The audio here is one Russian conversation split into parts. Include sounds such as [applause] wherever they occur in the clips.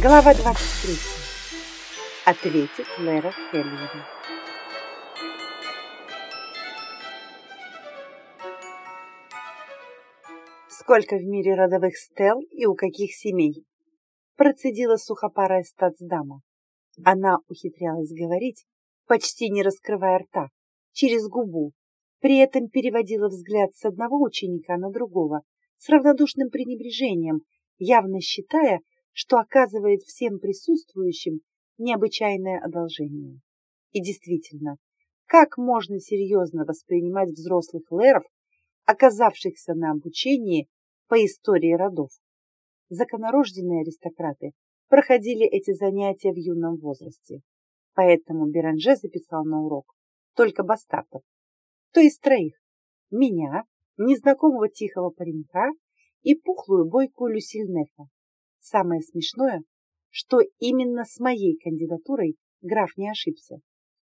Глава 23. Ответит Лера Хеллери. Сколько в мире родовых стел и у каких семей? Процедила сухопарая статсдама. Она ухитрялась говорить, почти не раскрывая рта, через губу. При этом переводила взгляд с одного ученика на другого с равнодушным пренебрежением, явно считая, что оказывает всем присутствующим необычайное одолжение. И действительно, как можно серьезно воспринимать взрослых лэров, оказавшихся на обучении по истории родов? Законорожденные аристократы проходили эти занятия в юном возрасте, поэтому Беранже записал на урок только бастартов, то есть троих, меня, незнакомого тихого паренька и пухлую бойкую Люсильнефа. Самое смешное, что именно с моей кандидатурой граф не ошибся.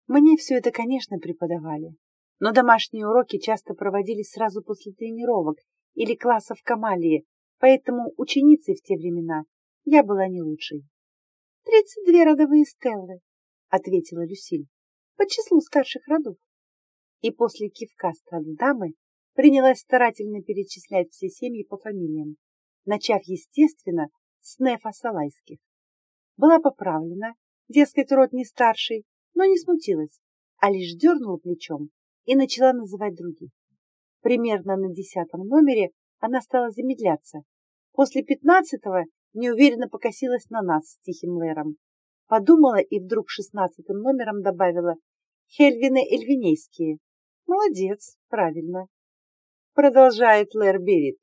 Мне все это, конечно, преподавали, но домашние уроки часто проводились сразу после тренировок или классов Камалии, поэтому ученицей в те времена я была не лучшей. «Тридцать две родовые стеллы», — ответила Люсиль, — «по числу старших родов». И после кивка статсдамы принялась старательно перечислять все семьи по фамилиям, начав, естественно, с Нефа Салайских. Была поправлена, дескать, род не старший, но не смутилась, а лишь дернула плечом и начала называть других. Примерно на десятом номере она стала замедляться. После пятнадцатого неуверенно покосилась на нас с Тихим Лэром. Подумала и вдруг шестнадцатым номером добавила «Хельвины Эльвинейские». Молодец, правильно. Продолжает Лэр Берит.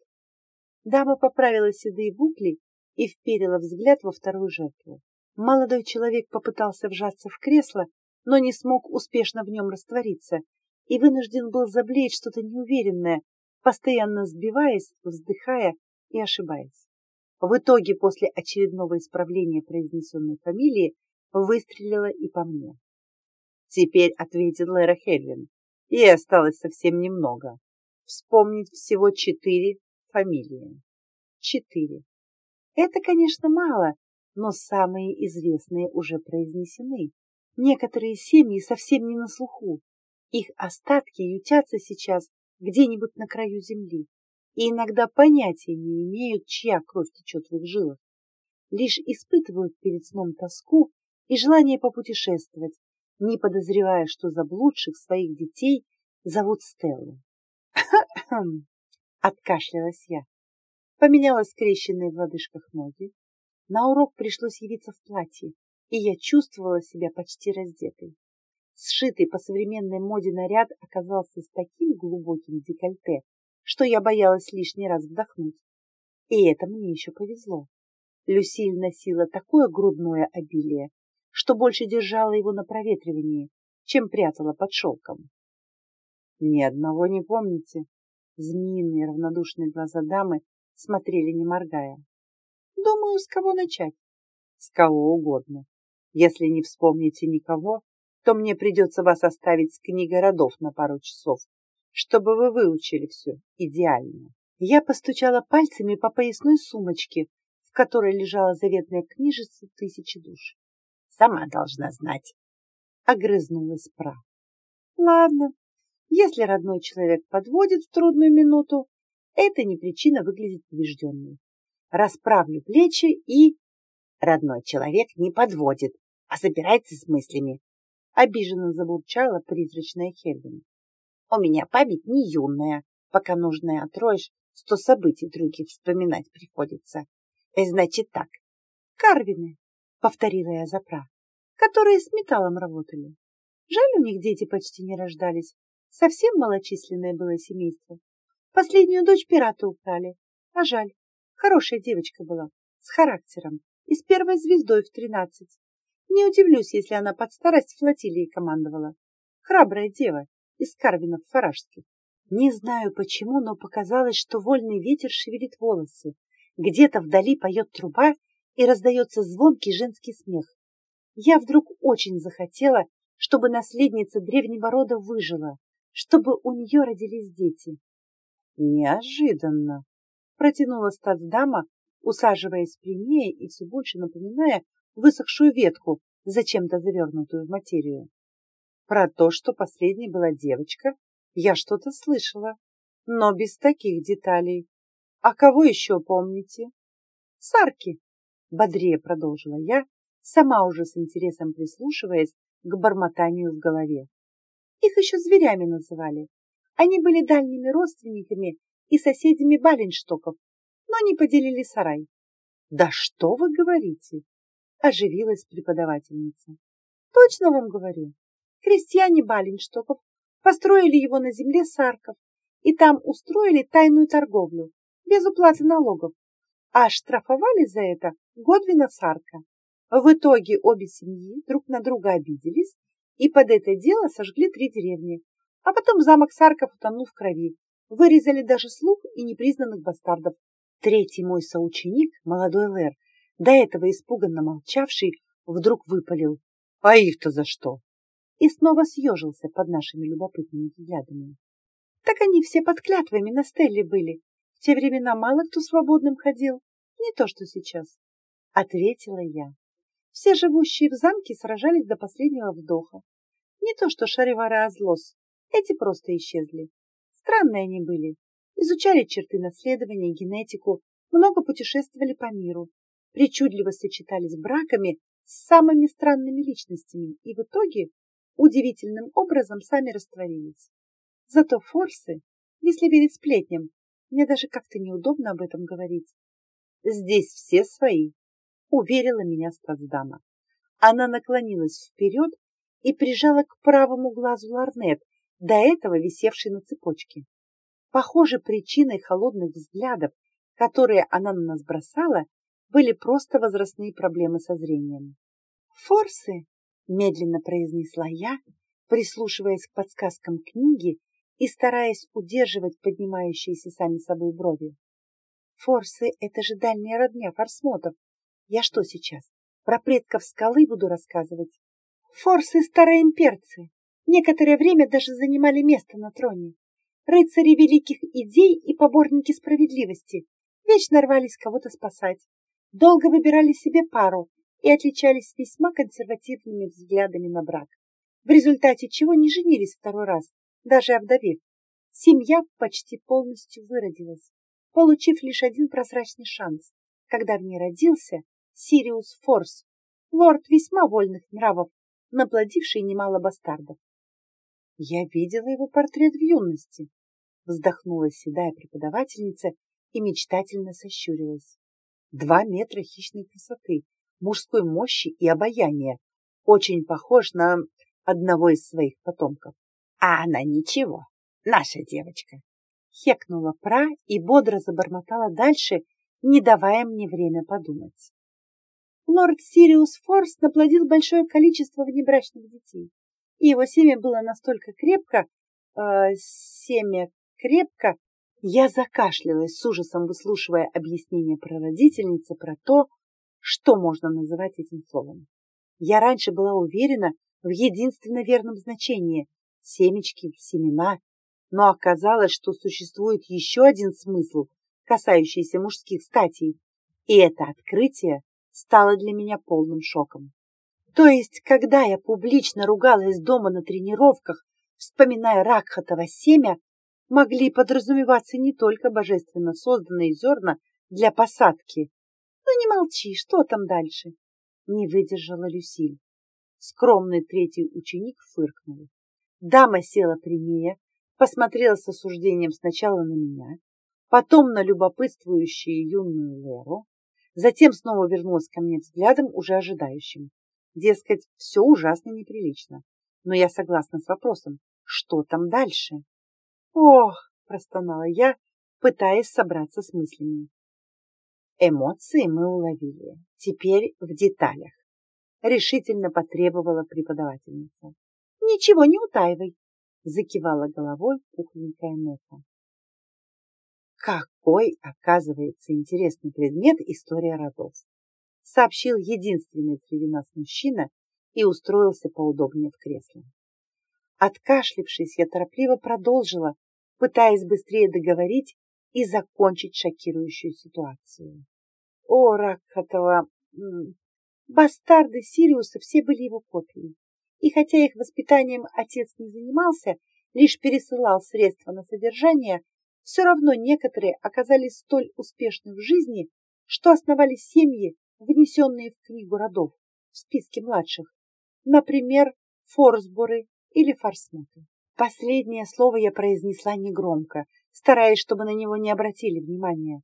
Дама поправила седые букли и вперила взгляд во вторую жертву. Молодой человек попытался вжаться в кресло, но не смог успешно в нем раствориться и вынужден был заблеять что-то неуверенное, постоянно сбиваясь, вздыхая и ошибаясь. В итоге, после очередного исправления произнесенной фамилии, выстрелила и по мне. Теперь ответил Лера Хельвин. и осталось совсем немного. Вспомнить всего четыре фамилии. Четыре. Это, конечно, мало, но самые известные уже произнесены. Некоторые семьи совсем не на слуху. Их остатки ютятся сейчас где-нибудь на краю земли и иногда понятия не имеют, чья кровь течет в их жилах. Лишь испытывают перед сном тоску и желание попутешествовать, не подозревая, что заблудших своих детей зовут Стеллой. [coughs] Откашлялась я поменяла скрещенные в лодыжках ноги. На урок пришлось явиться в платье, и я чувствовала себя почти раздетой. Сшитый по современной моде наряд оказался с таким глубоким декольте, что я боялась лишний раз вдохнуть. И это мне еще повезло. Люсиль носила такое грудное обилие, что больше держала его на проветривании, чем прятала под шелком. Ни одного не помните? Змеиные равнодушные глаза дамы смотрели не моргая. Думаю, с кого начать? С кого угодно. Если не вспомните никого, то мне придется вас оставить с книгой родов на пару часов, чтобы вы выучили все идеально. Я постучала пальцами по поясной сумочке, в которой лежала заветная книжица тысячи душ. Сама должна знать. Огрызнулась пра. Ладно, если родной человек подводит в трудную минуту, это не причина выглядеть побежденной. Расправлю плечи и... Родной человек не подводит, а собирается с мыслями. Обиженно забурчала призрачная Хельвин. У меня память не юная, пока нужное отроешь, сто событий других вспоминать приходится. Э, значит так, Карвины, повторила я за прав, которые с металлом работали. Жаль, у них дети почти не рождались. Совсем малочисленное было семейство. Последнюю дочь пираты украли. А жаль. Хорошая девочка была, с характером и с первой звездой в тринадцать. Не удивлюсь, если она под старость флотилии командовала. Храбрая дева из карвинов фаражских. Не знаю почему, но показалось, что вольный ветер шевелит волосы. Где-то вдали поет труба и раздается звонкий женский смех. Я вдруг очень захотела, чтобы наследница древнего рода выжила, чтобы у нее родились дети. Неожиданно, протянула статсдама, усаживаясь прямее и все больше напоминая высохшую ветку, зачем-то завернутую в материю. Про то, что последней была девочка, я что-то слышала, но без таких деталей. А кого еще помните? Сарки, бодрее продолжила я, сама уже с интересом прислушиваясь к бормотанию в голове. Их еще зверями называли. Они были дальними родственниками и соседями Баленштоков, но не поделили сарай. Да что вы говорите? Оживилась преподавательница. Точно вам говорю. Крестьяне Баленштоков построили его на земле Сарков и там устроили тайную торговлю без уплаты налогов, а штрафовали за это Годвина Сарка. В итоге обе семьи друг на друга обиделись и под это дело сожгли три деревни, а потом замок Сарков утонул в крови, вырезали даже слуг и непризнанных бастардов. Третий мой соученик, молодой Лэр, до этого испуганно молчавший, вдруг выпалил. А их-то за что? И снова съежился под нашими любопытными взглядами. Так они все под клятвами на стелле были. В те времена мало кто свободным ходил, не то что сейчас. Ответила я. Все живущие в замке сражались до последнего вдоха. Не то что Шаривара Азлос, эти просто исчезли. Странные они были. Изучали черты наследования, генетику, много путешествовали по миру, причудливо сочетались браками с самыми странными личностями и в итоге удивительным образом сами растворились. Зато форсы, если верить сплетням, мне даже как-то неудобно об этом говорить. Здесь все свои, уверила меня Стацдама. Она наклонилась вперед и прижала к правому глазу ларнет, до этого висевший на цепочке. Похоже, причиной холодных взглядов, которые она на нас бросала, были просто возрастные проблемы со зрением. «Форсы!» — медленно произнесла я, прислушиваясь к подсказкам книги и стараясь удерживать поднимающиеся сами собой брови. «Форсы — это же дальняя родня форсмотов. Я что сейчас, про предков скалы буду рассказывать? Форсы — старые имперцы. Некоторое время даже занимали место на троне. Рыцари великих идей и поборники справедливости вечно рвались кого-то спасать долго выбирали себе пару и отличались весьма консервативными взглядами на брак, в результате чего не женились второй раз, даже овдовев. Семья почти полностью выродилась, получив лишь один прозрачный шанс, когда в ней родился Сириус Форс, лорд весьма вольных нравов, наплодивший немало бастардов. Я видела его портрет в юности, вздохнула седая преподавательница и мечтательно сощурилась. Два метра хищной красоты, мужской мощи и обаяния. Очень похож на одного из своих потомков. А она ничего, наша девочка. Хекнула пра и бодро забормотала дальше, не давая мне время подумать. Лорд Сириус Форс наплодил большое количество внебрачных детей. И его семя было настолько крепко, э, семя крепко, я закашлялась с ужасом, выслушивая объяснение прародительницы про то, что можно называть этим словом. Я раньше была уверена в единственно верном значении – семечки, семена, но оказалось, что существует еще один смысл, касающийся мужских статей, и это открытие стало для меня полным шоком. То есть, когда я публично ругалась дома на тренировках, вспоминая Ракхатово семя, могли подразумеваться не только божественно созданные зерна для посадки. Ну не молчи, что там дальше? Не выдержала Люсиль. Скромный третий ученик фыркнул. Дама села прямее, посмотрела с осуждением сначала на меня, потом на любопытствующую юную Леру, затем снова вернулась ко мне взглядом, уже ожидающим. Дескать, все ужасно неприлично. Но я согласна с вопросом, что там дальше? «Ох!» – простонала я, пытаясь собраться с мыслями. Эмоции мы уловили. Теперь в деталях. Решительно потребовала преподавательница. «Ничего не утаивай!» – закивала головой пухленькая Нета. Какой, оказывается, интересный предмет история родов! Сообщил единственный среди нас мужчина и устроился поудобнее в кресле. Откашлившись, я торопливо продолжила, пытаясь быстрее договорить и закончить шокирующую ситуацию. О, Ракхатова! Бастарды Сириуса все были его копией. И хотя их воспитанием отец не занимался, лишь пересылал средства на содержание, все равно некоторые оказались столь успешны в жизни, что основали семьи, внесенные в книгу родов, в списке младших. Например, Форсборы или Форсмоты. Последнее слово я произнесла негромко, стараясь, чтобы на него не обратили внимания.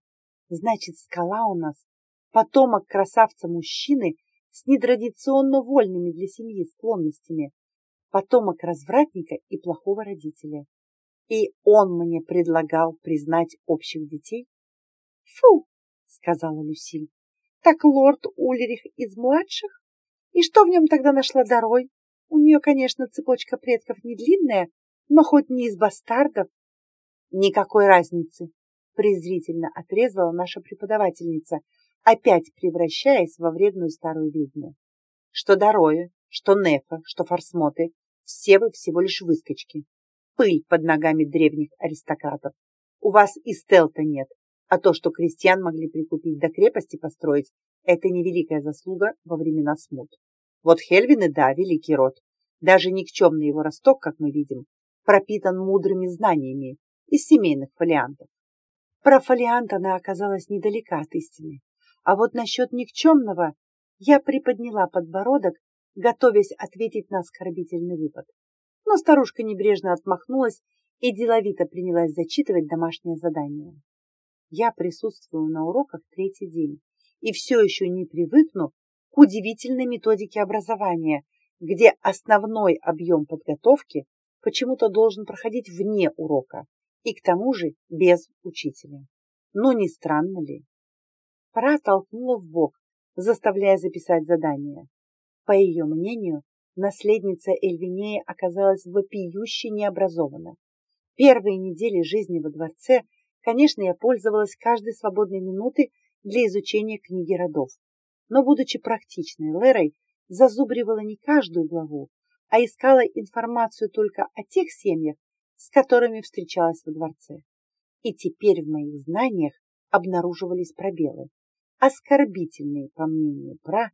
Значит, скала у нас потомок красавца-мужчины с нетрадиционно вольными для семьи склонностями, потомок развратника и плохого родителя. И он мне предлагал признать общих детей? Фу, сказала Люсиль. Так лорд Ульрих из младших? И что в нем тогда нашла Дорой? У нее, конечно, цепочка предков не длинная, но хоть не из бастардов. Никакой разницы, презрительно отрезала наша преподавательница, опять превращаясь во вредную старую ведьму. Что Дороя, что Нефа, что Форсмоты, все вы всего лишь выскочки. Пыль под ногами древних аристократов. У вас и стелта нет, а то, что крестьян могли прикупить до крепости построить, это невеликая заслуга во времена смут. Вот Хельвины, да, великий род. Даже никчемный его росток, как мы видим, пропитан мудрыми знаниями из семейных фолиантов. Про фолиант она оказалась недалека от истины. А вот насчет никчемного я приподняла подбородок, готовясь ответить на оскорбительный выпад. Но старушка небрежно отмахнулась и деловито принялась зачитывать домашнее задание. Я присутствую на уроках третий день и все еще не привыкну к удивительной методике образования, где основной объем подготовки почему-то должен проходить вне урока и к тому же без учителя. Но не странно ли? Пора толкнула в бок, заставляя записать задание. По ее мнению, наследница Эльвинея оказалась вопиюще необразована. Первые недели жизни во дворце, конечно, я пользовалась каждой свободной минутой для изучения книги родов. Но, будучи практичной Лерой, зазубривала не каждую главу, а искала информацию только о тех семьях, с которыми встречалась во дворце. И теперь в моих знаниях обнаруживались пробелы, оскорбительные, по мнению Пра,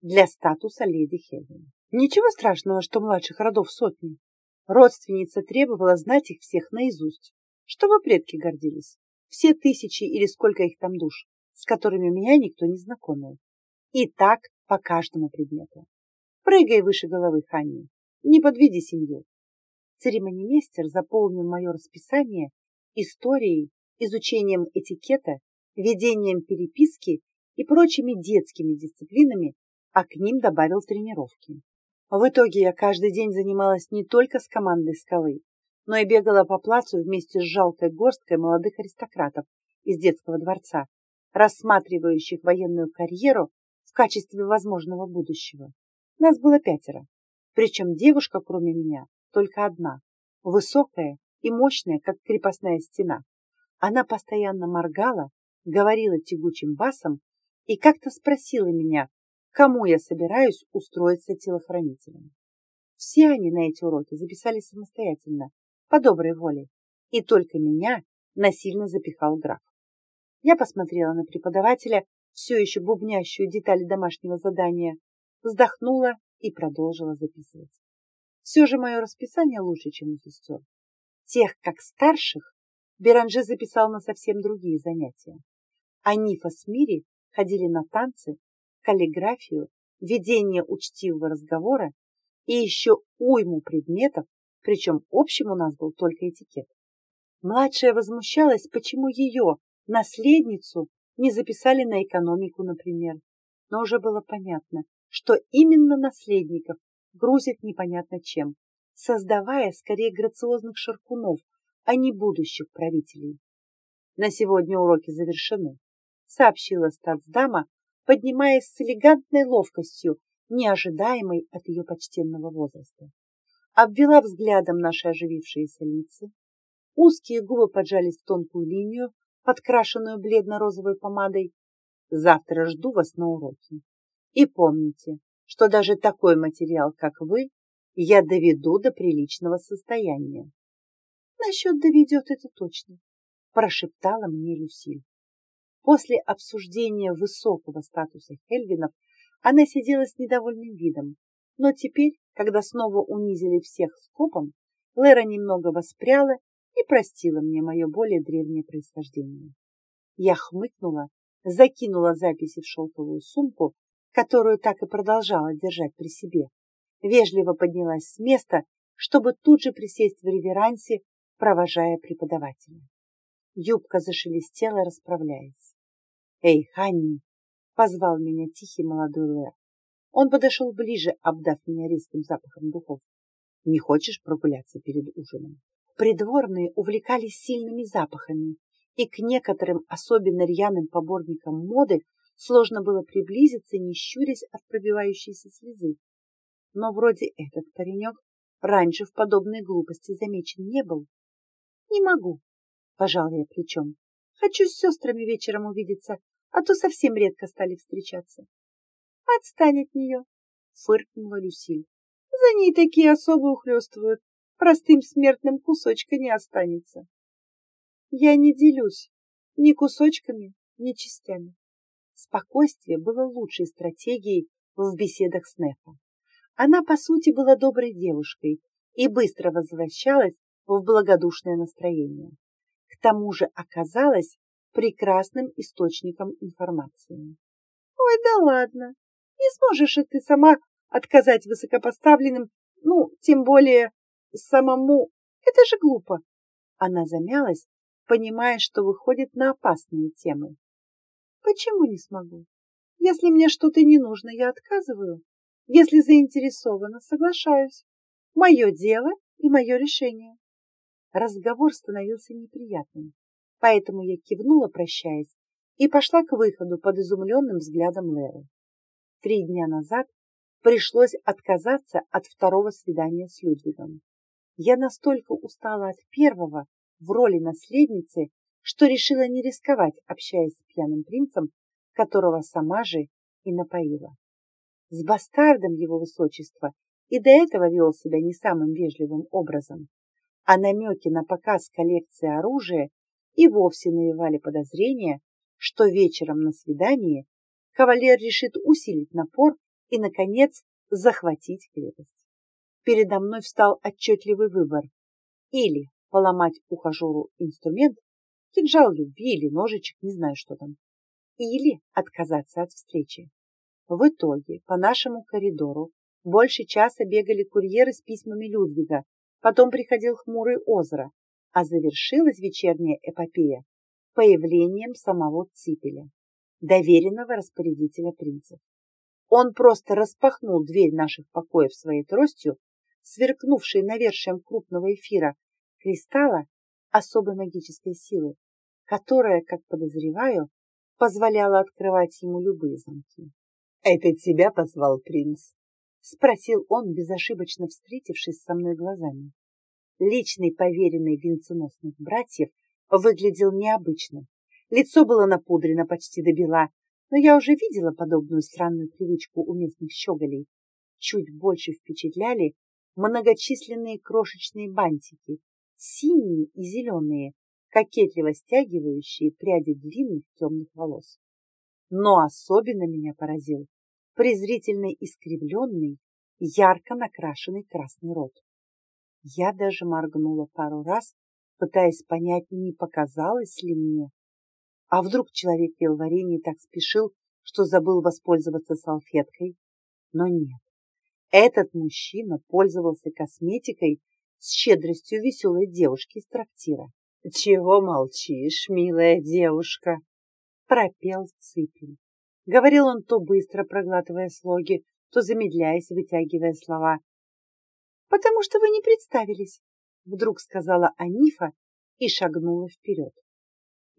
для статуса леди Хелен. Ничего страшного, что младших родов сотни. Родственница требовала знать их всех наизусть, чтобы предки гордились. Все тысячи или сколько их там душ, с которыми меня никто не знакомил. И так по каждому предмету. Прыгай выше головы, Ханни. Не подведи семью. Церемонимейстер заполнил мое расписание историей, изучением этикета, ведением переписки и прочими детскими дисциплинами, а к ним добавил тренировки. В итоге я каждый день занималась не только с командой скалы, но и бегала по плацу вместе с жалкой горсткой молодых аристократов из детского дворца, рассматривающих военную карьеру в качестве возможного будущего. Нас было пятеро, причем девушка, кроме меня, только одна, высокая и мощная, как крепостная стена. Она постоянно моргала, говорила тягучим басом и как-то спросила меня, кому я собираюсь устроиться телохранителем. Все они на эти уроки записались самостоятельно, по доброй воле, и только меня насильно запихал граф. Я посмотрела на преподавателя, все еще бубнящую детали домашнего задания, вздохнула и продолжила записывать. Все же мое расписание лучше, чем у сестер. Тех, как старших, Беранже записал на совсем другие занятия. А Нифа с Мири ходили на танцы, каллиграфию, ведение учтивого разговора и еще уйму предметов, причем общим у нас был только этикет. Младшая возмущалась, почему ее, наследницу, не записали на экономику, например. Но уже было понятно, что именно наследников грузит непонятно чем, создавая скорее грациозных шаркунов, а не будущих правителей. На сегодня уроки завершены, сообщила статсдама, поднимаясь с элегантной ловкостью, неожидаемой от ее почтенного возраста. Обвела взглядом наши оживившиеся лица. Узкие губы поджались в тонкую линию, подкрашенную бледно-розовой помадой. Завтра жду вас на уроке. И помните, что даже такой материал, как вы, я доведу до приличного состояния. Насчет доведет это точно, прошептала мне Люсиль. После обсуждения высокого статуса Хельвинов она сидела с недовольным видом, но теперь, когда снова унизили всех скопом, Лера немного воспряла и простила мне мое более древнее происхождение. Я хмыкнула, закинула записи в шелковую сумку, которую так и продолжала держать при себе, вежливо поднялась с места, чтобы тут же присесть в реверансе, провожая преподавателя. Юбка зашелестела, расправляясь. «Эй, Ханни!» — позвал меня тихий молодой Лэр. Он подошел ближе, обдав меня резким запахом духов. «Не хочешь прогуляться перед ужином?» Придворные увлекались сильными запахами, и к некоторым особенно рьяным поборникам моды сложно было приблизиться, не щурясь от пробивающейся слезы. Но вроде этот паренек раньше в подобной глупости замечен не был. «Не могу», — пожал я плечом. «Хочу с сестрами вечером увидеться, а то совсем редко стали встречаться». «Отстань от нее», — фыркнула Люсиль. «За ней такие особо ухлёстывают, простым смертным кусочка не останется. Я не делюсь ни кусочками, ни частями. Спокойствие было лучшей стратегией в беседах с Нефа. Она, по сути, была доброй девушкой и быстро возвращалась в благодушное настроение. К тому же оказалась прекрасным источником информации. «Ой, да ладно! Не сможешь и ты сама отказать высокопоставленным, ну, тем более самому. Это же глупо. Она замялась, понимая, что выходит на опасные темы. Почему не смогу? Если мне что-то не нужно, я отказываю. Если заинтересована, соглашаюсь. Мое дело и мое решение. Разговор становился неприятным, поэтому я кивнула, прощаясь, и пошла к выходу под изумленным взглядом Леры. Три дня назад пришлось отказаться от второго свидания с Людвигом. Я настолько устала от первого в роли наследницы, что решила не рисковать, общаясь с пьяным принцем, которого сама же и напоила. С бастардом его высочества и до этого вел себя не самым вежливым образом, а намеки на показ коллекции оружия и вовсе навевали подозрения, что вечером на свидании кавалер решит усилить напор и, наконец, захватить крепость передо мной встал отчетливый выбор. Или поломать ухажеру инструмент, кинжал любви или ножичек, не знаю, что там. Или отказаться от встречи. В итоге по нашему коридору больше часа бегали курьеры с письмами Людвига, потом приходил хмурый Озра, а завершилась вечерняя эпопея появлением самого Ципеля, доверенного распорядителя принцев. Он просто распахнул дверь наших покоев своей тростью сверкнувший навершием крупного эфира, кристалла особой магической силы, которая, как подозреваю, позволяла открывать ему любые замки. «Это тебя позвал принц?» — спросил он, безошибочно встретившись со мной глазами. Личный поверенный венценосных братьев выглядел необычно. Лицо было напудрено почти до бела, но я уже видела подобную странную привычку у местных щеголей. Чуть больше впечатляли многочисленные крошечные бантики, синие и зеленые, кокетливо стягивающие пряди длинных темных волос. Но особенно меня поразил презрительно искривленный, ярко накрашенный красный рот. Я даже моргнула пару раз, пытаясь понять, не показалось ли мне. А вдруг человек ел варенье так спешил, что забыл воспользоваться салфеткой? Но нет. Этот мужчина пользовался косметикой с щедростью веселой девушки из трактира. «Чего молчишь, милая девушка?» — пропел Ципин. Говорил он то быстро, проглатывая слоги, то замедляясь, вытягивая слова. «Потому что вы не представились», — вдруг сказала Анифа и шагнула вперед.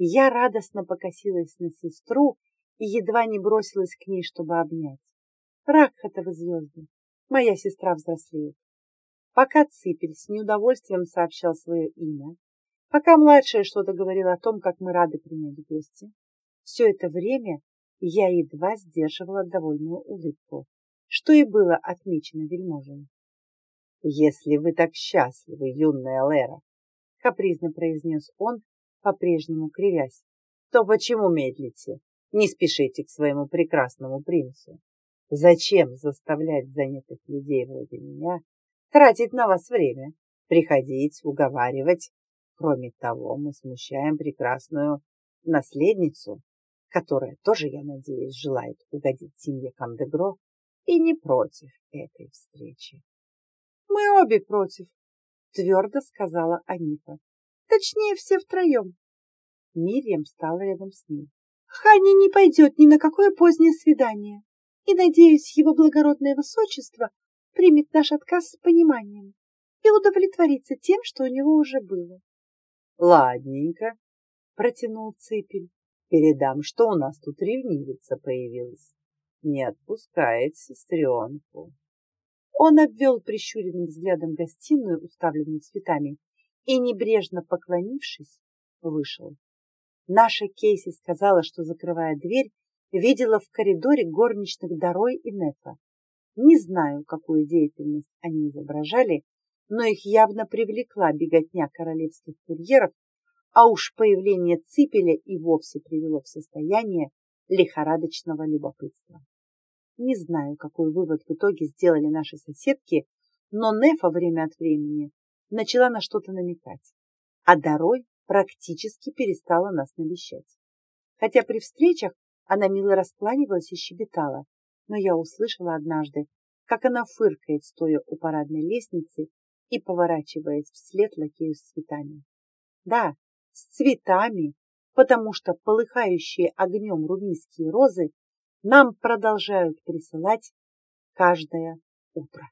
Я радостно покосилась на сестру и едва не бросилась к ней, чтобы обнять. Ракхатовы звезды, Моя сестра взрослеет. Пока Ципель с неудовольствием сообщал свое имя, пока младшая что-то говорила о том, как мы рады принять гости, все это время я едва сдерживала довольную улыбку, что и было отмечено вельможей. «Если вы так счастливы, юная Лера», — капризно произнес он, по-прежнему кривясь, то почему медлите? Не спешите к своему прекрасному принцу. Зачем заставлять занятых людей вроде меня тратить на вас время, приходить, уговаривать? Кроме того, мы смущаем прекрасную наследницу, которая тоже, я надеюсь, желает угодить семье Кандегро и не против этой встречи. Мы обе против, твердо сказала Анифа. Точнее, все втроем. Мирьям стала рядом с ней. Хани не пойдет ни на какое позднее свидание, и, надеюсь, его благородное высочество примет наш отказ с пониманием и удовлетворится тем, что у него уже было. Ладненько, протянул Ципель. Передам, что у нас тут ревнивица появилась. Не отпускает сестренку. Он обвел прищуренным взглядом гостиную, уставленную цветами, и, небрежно поклонившись, вышел. Наша Кейси сказала, что, закрывая дверь, видела в коридоре горничных Дарой и Нефа. Не знаю, какую деятельность они изображали, но их явно привлекла беготня королевских курьеров, а уж появление ципеля и вовсе привело в состояние лихорадочного любопытства. Не знаю, какой вывод в итоге сделали наши соседки, но Нефа время от времени начала на что-то намекать, а Дарой практически перестала нас навещать. Хотя при встречах она мило раскланивалась и щебетала, но я услышала однажды, как она фыркает, стоя у парадной лестницы и поворачиваясь вслед лакею с цветами. Да, с цветами, потому что полыхающие огнем румийские розы нам продолжают присылать каждое утро.